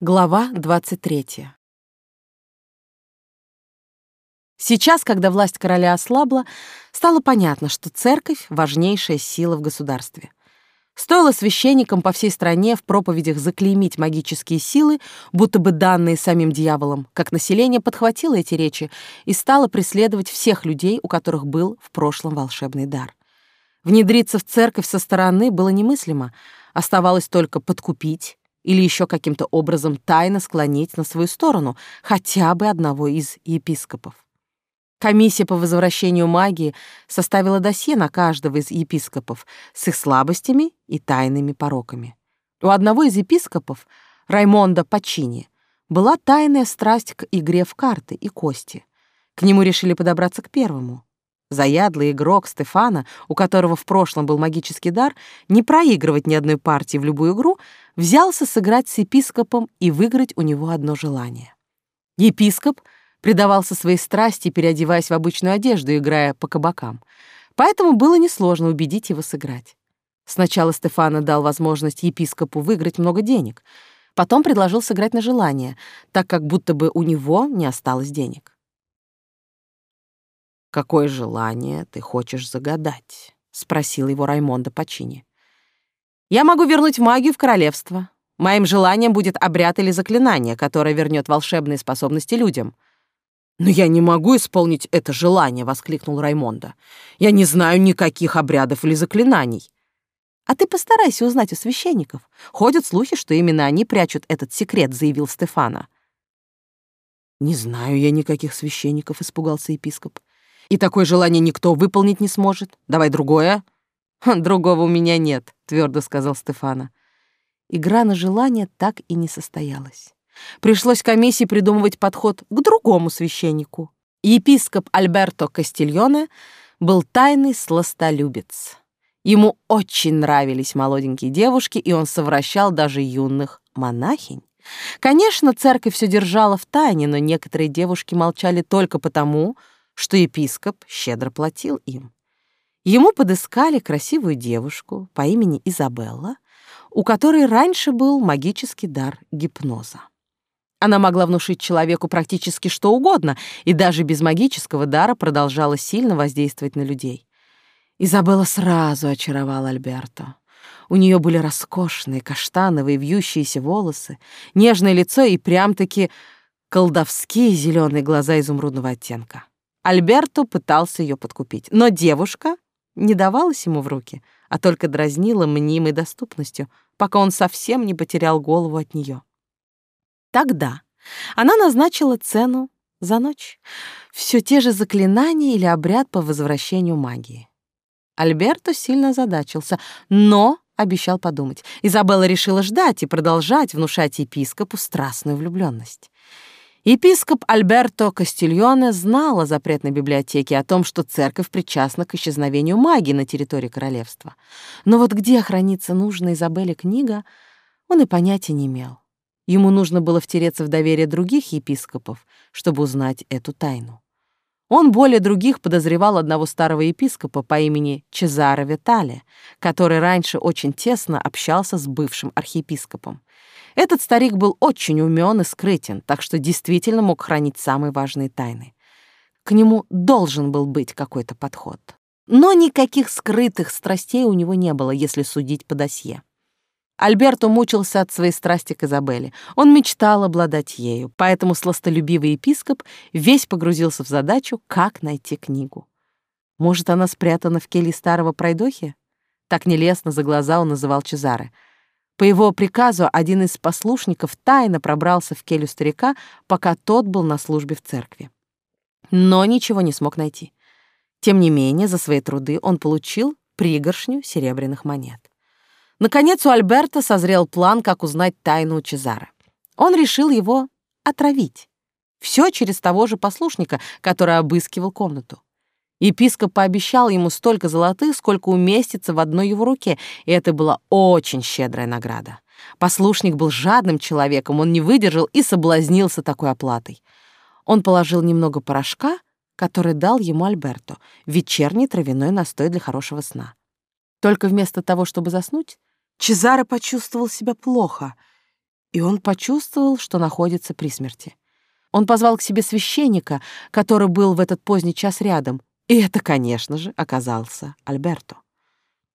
Глава 23. Сейчас, когда власть короля ослабла, стало понятно, что церковь — важнейшая сила в государстве. Стоило священникам по всей стране в проповедях заклеймить магические силы, будто бы данные самим дьяволом, как население подхватило эти речи и стало преследовать всех людей, у которых был в прошлом волшебный дар. Внедриться в церковь со стороны было немыслимо, оставалось только подкупить, или еще каким-то образом тайно склонить на свою сторону хотя бы одного из епископов. Комиссия по возвращению магии составила досье на каждого из епископов с их слабостями и тайными пороками. У одного из епископов, Раймонда Пачини, была тайная страсть к игре в карты и кости. К нему решили подобраться к первому. Заядлый игрок Стефана, у которого в прошлом был магический дар, не проигрывать ни одной партии в любую игру, взялся сыграть с епископом и выиграть у него одно желание. Епископ предавался своей страсти, переодеваясь в обычную одежду, играя по кабакам. Поэтому было несложно убедить его сыграть. Сначала Стефана дал возможность епископу выиграть много денег, потом предложил сыграть на желание, так как будто бы у него не осталось денег. «Какое желание ты хочешь загадать?» — спросил его Раймондо Пачини. «Я могу вернуть магию в королевство. Моим желанием будет обряд или заклинание, которое вернет волшебные способности людям». «Но я не могу исполнить это желание!» — воскликнул Раймондо. «Я не знаю никаких обрядов или заклинаний». «А ты постарайся узнать у священников. Ходят слухи, что именно они прячут этот секрет», — заявил Стефана. «Не знаю я никаких священников», — испугался епископ. И такое желание никто выполнить не сможет. Давай другое. Другого у меня нет, твердо сказал Стефана. Игра на желание так и не состоялась. Пришлось комиссии придумывать подход к другому священнику. Епископ Альберто Кастильоне был тайный сластолюбец. Ему очень нравились молоденькие девушки, и он совращал даже юных монахинь. Конечно, церковь все держала в тайне, но некоторые девушки молчали только потому, что епископ щедро платил им. Ему подыскали красивую девушку по имени Изабелла, у которой раньше был магический дар гипноза. Она могла внушить человеку практически что угодно и даже без магического дара продолжала сильно воздействовать на людей. Изабелла сразу очаровала Альберто. У нее были роскошные каштановые вьющиеся волосы, нежное лицо и прям-таки колдовские зеленые глаза изумрудного оттенка. Альберто пытался ее подкупить, но девушка не давалась ему в руки, а только дразнила мнимой доступностью, пока он совсем не потерял голову от нее. Тогда она назначила цену за ночь. Все те же заклинания или обряд по возвращению магии. Альберто сильно задачился, но обещал подумать. Изабелла решила ждать и продолжать внушать епископу страстную влюбленность. Епископ Альберто Кастильоне знал о запретной библиотеке, о том, что церковь причастна к исчезновению магии на территории королевства. Но вот где хранится нужная Изабелле книга, он и понятия не имел. Ему нужно было втереться в доверие других епископов, чтобы узнать эту тайну. Он более других подозревал одного старого епископа по имени Чезаро Витале, который раньше очень тесно общался с бывшим архиепископом. Этот старик был очень умен и скрытен, так что действительно мог хранить самые важные тайны. К нему должен был быть какой-то подход. Но никаких скрытых страстей у него не было, если судить по досье. Альберто мучился от своей страсти к Изабелле. Он мечтал обладать ею, поэтому сластолюбивый епископ весь погрузился в задачу, как найти книгу. Может, она спрятана в келье старого пройдохи? Так нелестно за глаза он называл Чезаре — по его приказу один из послушников тайно пробрался в келью старика, пока тот был на службе в церкви. Но ничего не смог найти. Тем не менее, за свои труды он получил пригоршню серебряных монет. Наконец у Альберта созрел план, как узнать тайну у Чезаре. Он решил его отравить. Все через того же послушника, который обыскивал комнату. Епископ пообещал ему столько золотых, сколько уместится в одной его руке, и это была очень щедрая награда. Послушник был жадным человеком, он не выдержал и соблазнился такой оплатой. Он положил немного порошка, который дал ему Альберто, вечерний травяной настой для хорошего сна. Только вместо того, чтобы заснуть, Чезаро почувствовал себя плохо. и он почувствовал, что находится при смерти. Он позвал к себе священника, который был в этот поздний час рядом, и это, конечно же, оказался Альберто.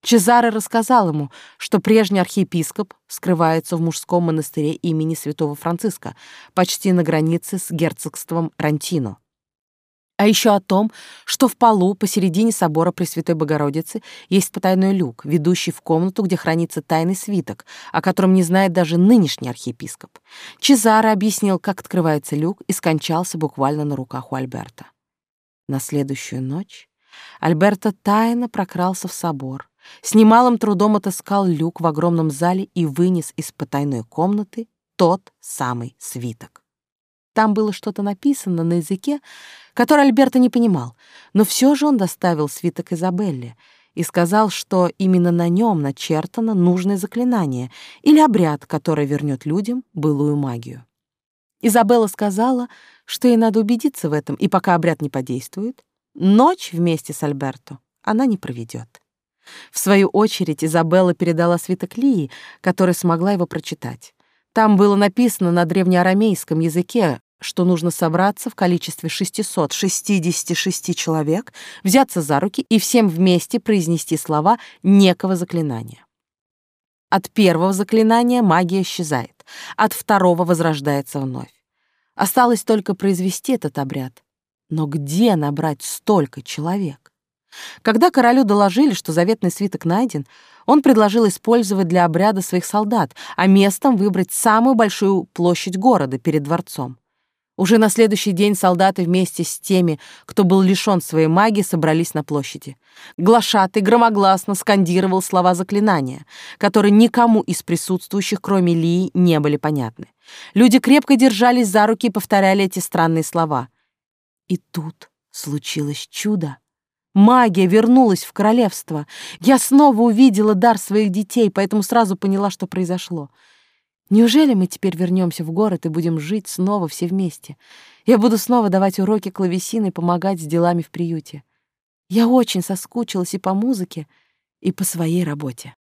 Чезаре рассказал ему, что прежний архиепископ скрывается в мужском монастыре имени святого Франциска, почти на границе с герцогством Рантино. А еще о том, что в полу посередине собора Пресвятой Богородицы есть потайной люк, ведущий в комнату, где хранится тайный свиток, о котором не знает даже нынешний архиепископ. Чезаре объяснил, как открывается люк, и скончался буквально на руках у Альберта. На следующую ночь Альберто тайно прокрался в собор, с немалым трудом отыскал люк в огромном зале и вынес из потайной комнаты тот самый свиток. Там было что-то написано на языке, который Альберто не понимал, но все же он доставил свиток Изабелле и сказал, что именно на нем начертано нужное заклинание или обряд, который вернет людям былую магию. Изабелла сказала, что ей надо убедиться в этом, и пока обряд не подействует, ночь вместе с Альберто она не проведет. В свою очередь Изабелла передала свиток Лии, которая смогла его прочитать. Там было написано на древнеарамейском языке, что нужно собраться в количестве 666 человек, взяться за руки и всем вместе произнести слова некого заклинания. От первого заклинания магия исчезает, от второго возрождается вновь. Осталось только произвести этот обряд. Но где набрать столько человек? Когда королю доложили, что заветный свиток найден, он предложил использовать для обряда своих солдат, а местом выбрать самую большую площадь города перед дворцом. Уже на следующий день солдаты вместе с теми, кто был лишён своей магии, собрались на площади. Глашатый громогласно скандировал слова заклинания, которые никому из присутствующих, кроме Лии, не были понятны. Люди крепко держались за руки и повторяли эти странные слова. И тут случилось чудо. Магия вернулась в королевство. Я снова увидела дар своих детей, поэтому сразу поняла, что произошло. Неужели мы теперь вернемся в город и будем жить снова все вместе? Я буду снова давать уроки клавесины и помогать с делами в приюте. Я очень соскучилась и по музыке, и по своей работе.